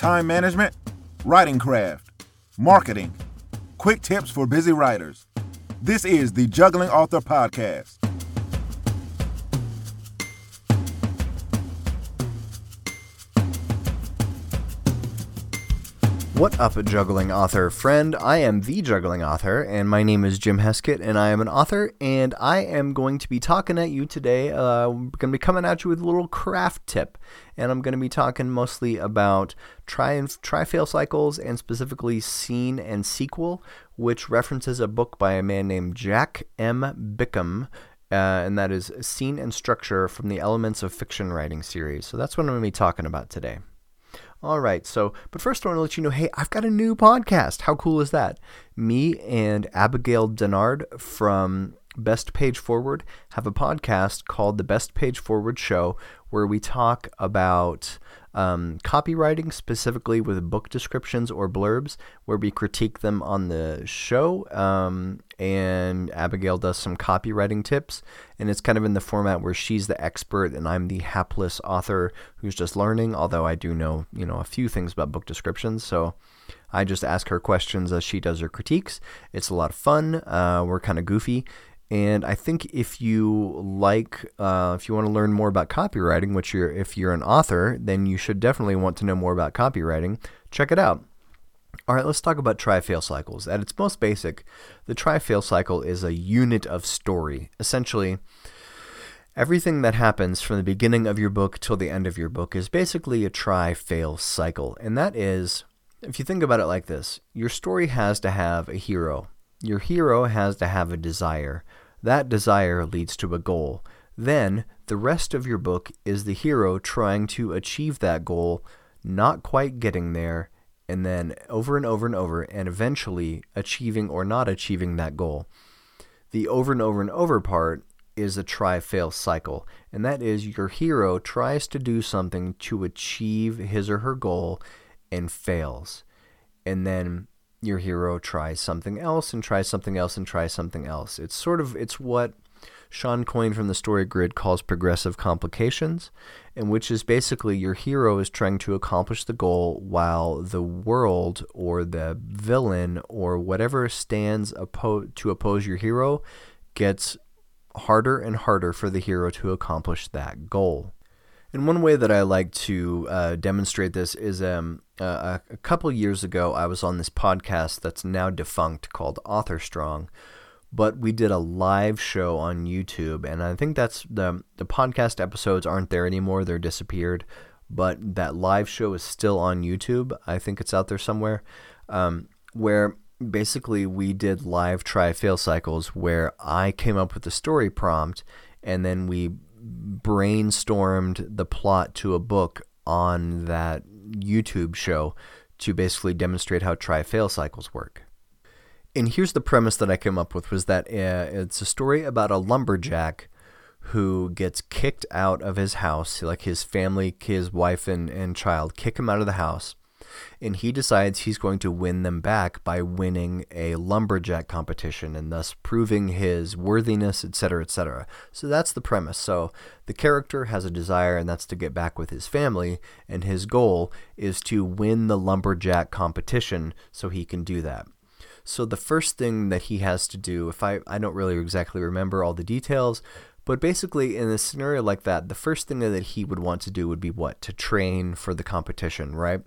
time management, writing craft, marketing, quick tips for busy writers. This is the Juggling Author Podcast. What up, juggling author friend? I am the juggling author, and my name is Jim Heskett, and I am an author, and I am going to be talking at you today. Uh, I'm going to be coming at you with a little craft tip, and I'm going to be talking mostly about try and try fail cycles, and specifically scene and sequel, which references a book by a man named Jack M. Bickham. Uh, and that is Scene and Structure from the Elements of Fiction Writing series. So that's what I'm going to be talking about today. All right. So, but first, I want to let you know hey, I've got a new podcast. How cool is that? Me and Abigail Denard from Best Page Forward have a podcast called The Best Page Forward Show where we talk about um, copywriting, specifically with book descriptions or blurbs, where we critique them on the show. Um, and Abigail does some copywriting tips. And it's kind of in the format where she's the expert and I'm the hapless author who's just learning, although I do know, you know, a few things about book descriptions. So I just ask her questions as she does her critiques. It's a lot of fun. Uh, we're kind of goofy. And I think if you like, uh, if you want to learn more about copywriting, which you're, if you're an author, then you should definitely want to know more about copywriting. Check it out. All right, let's talk about try-fail cycles. At its most basic, the try-fail cycle is a unit of story. Essentially, everything that happens from the beginning of your book till the end of your book is basically a try-fail cycle. And that is, if you think about it like this, your story has to have a hero. Your hero has to have a desire. That desire leads to a goal. Then, the rest of your book is the hero trying to achieve that goal, not quite getting there, and then over and over and over, and eventually achieving or not achieving that goal. The over and over and over part is a try fail cycle, and that is your hero tries to do something to achieve his or her goal and fails. And then your hero tries something else and tries something else and tries something else. It's sort of it's what Shawn Coyne from the Story Grid calls progressive complications, and which is basically your hero is trying to accomplish the goal while the world or the villain or whatever stands oppo- to oppose your hero gets harder and harder for the hero to accomplish that goal. And one way that I like to uh, demonstrate this is um, uh, a couple years ago, I was on this podcast that's now defunct called Author Strong, but we did a live show on YouTube, and I think that's the the podcast episodes aren't there anymore; they're disappeared. But that live show is still on YouTube. I think it's out there somewhere, um, where basically we did live try fail cycles where I came up with the story prompt, and then we brainstormed the plot to a book on that YouTube show to basically demonstrate how try fail cycles work. And here's the premise that I came up with was that uh, it's a story about a lumberjack who gets kicked out of his house, like his family, his wife and, and child kick him out of the house and he decides he's going to win them back by winning a lumberjack competition and thus proving his worthiness, etc., etc. So that's the premise. So the character has a desire, and that's to get back with his family, and his goal is to win the lumberjack competition so he can do that. So the first thing that he has to do, if I, I don't really exactly remember all the details, but basically, in a scenario like that, the first thing that he would want to do would be what? To train for the competition, right?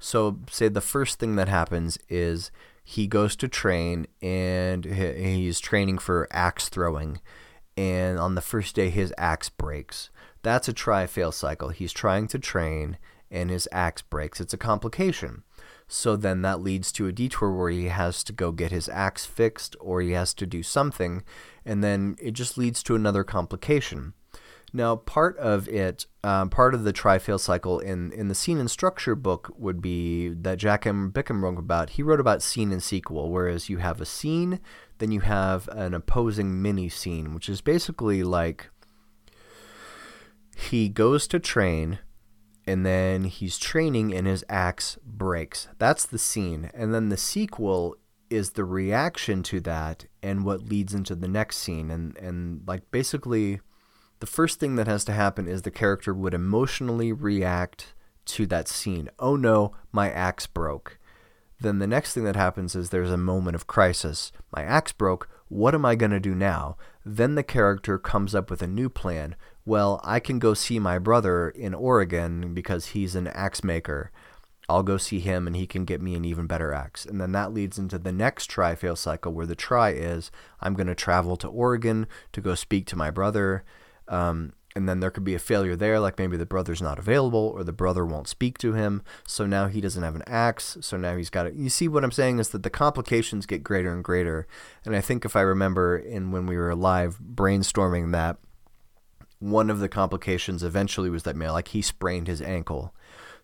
So, say the first thing that happens is he goes to train and he's training for axe throwing. And on the first day, his axe breaks. That's a try fail cycle. He's trying to train and his axe breaks. It's a complication. So then that leads to a detour where he has to go get his axe fixed or he has to do something. And then it just leads to another complication. Now, part of it, um, part of the try-fail cycle in, in the scene and structure book would be that Jack M. Bickham wrote about. He wrote about scene and sequel, whereas you have a scene, then you have an opposing mini scene, which is basically like he goes to train, and then he's training and his axe breaks. That's the scene. And then the sequel is the reaction to that and what leads into the next scene. And, and like basically the first thing that has to happen is the character would emotionally react to that scene. Oh no, my axe broke. Then the next thing that happens is there's a moment of crisis. My axe broke. What am I going to do now? Then the character comes up with a new plan. Well, I can go see my brother in Oregon because he's an axe maker. I'll go see him and he can get me an even better axe. And then that leads into the next try fail cycle where the try is I'm going to travel to Oregon to go speak to my brother. Um, and then there could be a failure there, like maybe the brother's not available or the brother won't speak to him. So now he doesn't have an axe. So now he's got it. You see what I'm saying is that the complications get greater and greater. And I think if I remember in when we were live brainstorming that, one of the complications eventually was that man, like he sprained his ankle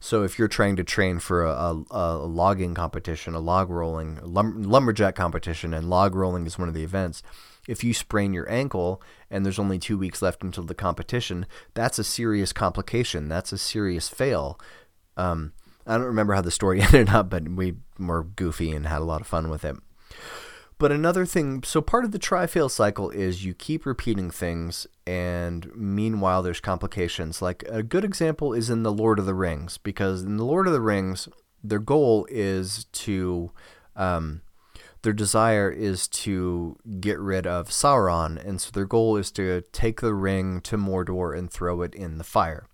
so if you're trying to train for a, a, a logging competition, a log rolling, lum, lumberjack competition, and log rolling is one of the events, if you sprain your ankle and there's only two weeks left until the competition, that's a serious complication. That's a serious fail. Um, I don't remember how the story ended up, but we were goofy and had a lot of fun with it. But another thing, so part of the try fail cycle is you keep repeating things, and meanwhile, there's complications. Like a good example is in The Lord of the Rings, because in The Lord of the Rings, their goal is to, um, their desire is to get rid of Sauron, and so their goal is to take the ring to Mordor and throw it in the fire.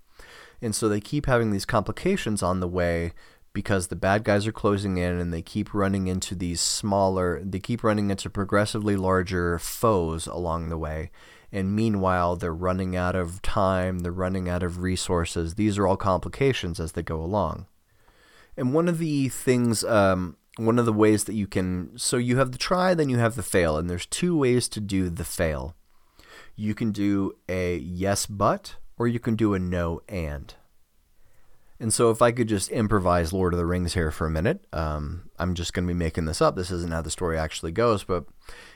And so they keep having these complications on the way because the bad guys are closing in and they keep running into these smaller, they keep running into progressively larger foes along the way. And meanwhile, they're running out of time, they're running out of resources. These are all complications as they go along. And one of the things, um, one of the ways that you can, so you have the try, then you have the fail, and there's two ways to do the fail. You can do a yes but, or you can do a no and. And so, if I could just improvise Lord of the Rings here for a minute, um, I'm just going to be making this up. This isn't how the story actually goes. But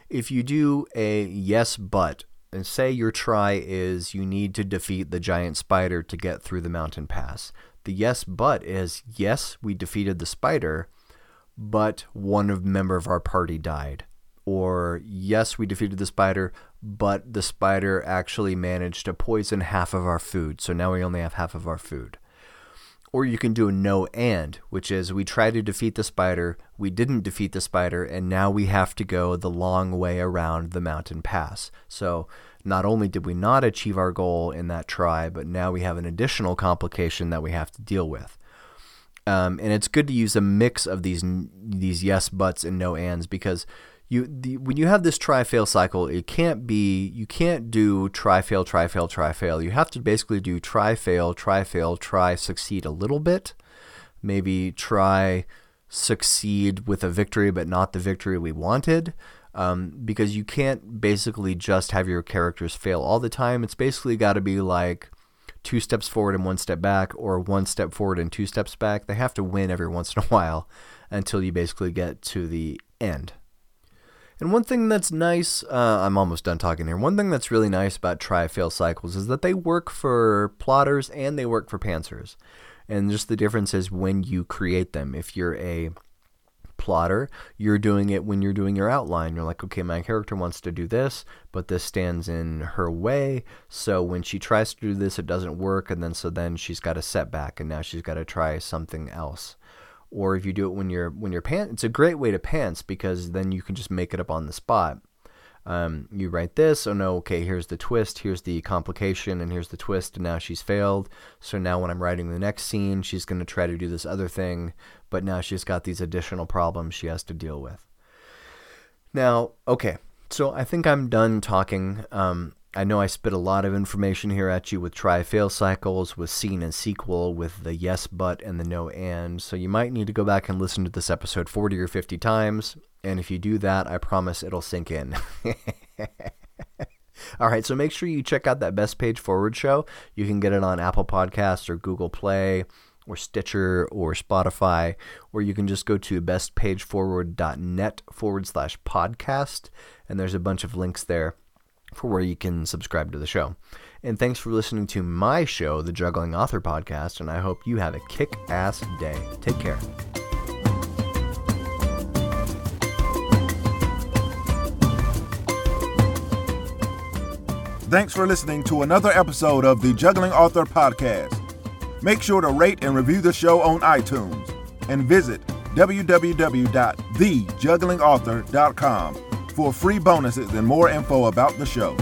if you do a yes, but, and say your try is you need to defeat the giant spider to get through the mountain pass, the yes, but is yes, we defeated the spider, but one of member of our party died. Or yes, we defeated the spider, but the spider actually managed to poison half of our food. So now we only have half of our food or you can do a no and, which is we tried to defeat the spider, we didn't defeat the spider, and now we have to go the long way around the mountain pass. So not only did we not achieve our goal in that try, but now we have an additional complication that we have to deal with. Um, and it's good to use a mix of these these yes buts and no ands because you the, when you have this try fail cycle, it can't be you can't do try fail try fail try fail. You have to basically do try fail try fail try succeed a little bit, maybe try succeed with a victory but not the victory we wanted. Um, because you can't basically just have your characters fail all the time. It's basically got to be like two steps forward and one step back, or one step forward and two steps back. They have to win every once in a while until you basically get to the end. And one thing that's nice, uh, I'm almost done talking here. One thing that's really nice about try fail cycles is that they work for plotters and they work for pantsers. And just the difference is when you create them. If you're a plotter, you're doing it when you're doing your outline. You're like, okay, my character wants to do this, but this stands in her way. So when she tries to do this, it doesn't work. And then so then she's got a setback and now she's got to try something else or if you do it when you're when you're pants, it's a great way to pants because then you can just make it up on the spot. Um, you write this, oh no, okay, here's the twist, here's the complication, and here's the twist, and now she's failed. So now when I'm writing the next scene, she's going to try to do this other thing, but now she's got these additional problems she has to deal with. Now, okay, so I think I'm done talking. Um, I know I spit a lot of information here at you with try fail cycles, with scene and sequel, with the yes but and the no and. So you might need to go back and listen to this episode 40 or 50 times. And if you do that, I promise it'll sink in. All right, so make sure you check out that Best Page Forward show. You can get it on Apple Podcasts or Google Play or Stitcher or Spotify, or you can just go to bestpageforward.net forward slash podcast, and there's a bunch of links there for where you can subscribe to the show. And thanks for listening to my show, the Juggling Author Podcast, and I hope you have a kick ass day. Take care. Thanks for listening to another episode of the Juggling Author Podcast. Make sure to rate and review the show on iTunes and visit www.thejugglingauthor.com for free bonuses and more info about the show.